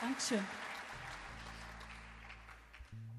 Dankeschön.